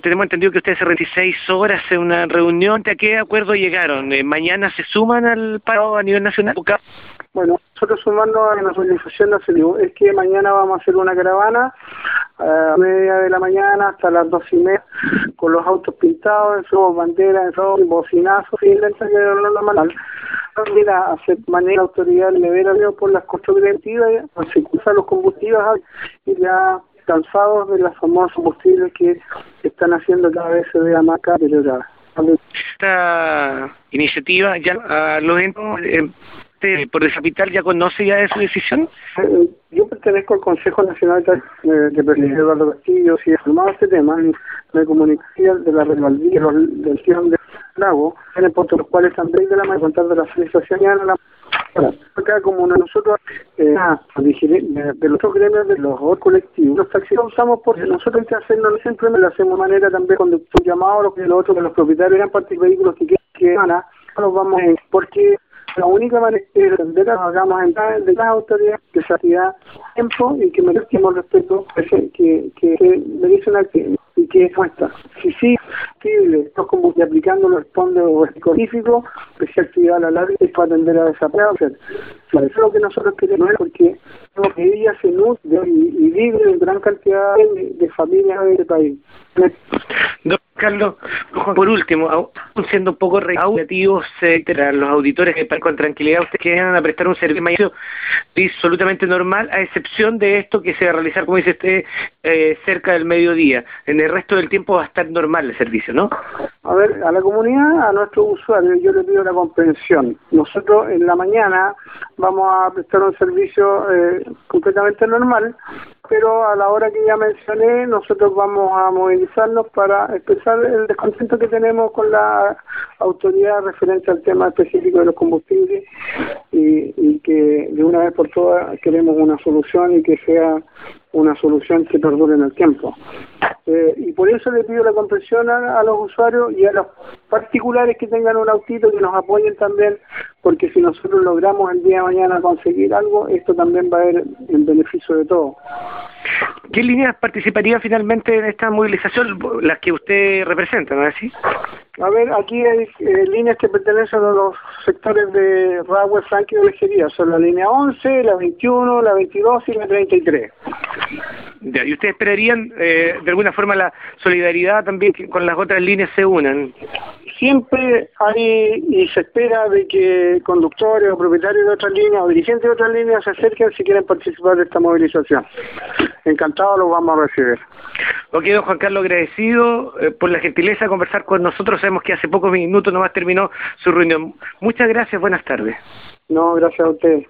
Tenemos entendido que ustedes hace 26 horas en una reunión. ¿A qué acuerdo llegaron? Eh, ¿Mañana se suman al paro a nivel nacional? Bueno, nosotros sumando a la organización nacional es que mañana vamos a hacer una caravana a media de la mañana hasta las dos y media con los autos pintados, en su bandera, en su bocinazo, y la lo normal. Mira, hacer manera la autoridad le por las costas preventivas, se cruzan los combustibles y ya cansados de las famosas combustibles que están haciendo cada vez se vea más deteriorada. Esta iniciativa ya a los eh, por el capital ya conoce ya de su decisión? Eh, yo pertenezco al Consejo Nacional de, de Presidente Eduardo Castillo, si formado este tema, me comunicaría de la rebeldía del Sion de Lago, en el punto los cuales también de la contar de la felicitación y a la acá como nosotros eh, de, los otros gremios de los otros colectivos los taxis usamos porque nosotros que hacerlo siempre lo hacemos de manera también cuando un llamado lo que los otros que los propietarios eran parte de vehículos que que van a nos vamos porque la única manera es que hagamos entrar de las autoridades que se hacía tiempo y que merezcamos respeto que, que, que merece una y que es nuestra. Si sí posible, no como que aplicando los fondos específicos, que actividad a la larga es para atender a esa prueba. eso es lo que nosotros queremos, porque ella se nutre y, vive en gran cantidad de, familias de este país. Carlos, por último, siendo un poco reactivos, eh, los auditores que con tranquilidad ustedes quieran prestar un servicio absolutamente normal, a excepción de esto que se va a realizar, como dice usted, eh, cerca del mediodía. En el resto del tiempo va a estar normal el servicio, ¿no? A ver, a la comunidad, a nuestros usuarios, yo les pido la comprensión. Nosotros en la mañana vamos a prestar un servicio eh, completamente normal, pero a la hora que ya mencioné, nosotros vamos a movilizarnos para expresar el descontento que tenemos con la autoridad referente al tema específico de los combustibles y, que de una vez por todas queremos una solución y que sea una solución que perdure en el tiempo. Eh, y por eso le pido la comprensión a, los usuarios y a los particulares que tengan un autito que nos apoyen también, porque si nosotros logramos el día de mañana conseguir algo, esto también va a ir en beneficio de todos. ¿Qué líneas participarían finalmente en esta movilización? Las que usted representa, ¿no es así? A ver, aquí hay eh, líneas que pertenecen a los sectores de Rahue, Frank y Olejería. Son la línea 11, la 21, la 22 y la 33. ¿Y ustedes esperarían eh, de alguna forma la solidaridad también que con las otras líneas se unan? Siempre hay y se espera de que conductores o propietarios de otras líneas o dirigentes de otras líneas se acerquen si quieren participar de esta movilización. Encantado los vamos a recibir. Ok, don Juan Carlos, agradecido eh, por la gentileza de conversar con nosotros. Sabemos que hace pocos minutos nomás terminó su reunión. Muchas gracias, buenas tardes. No, gracias a usted.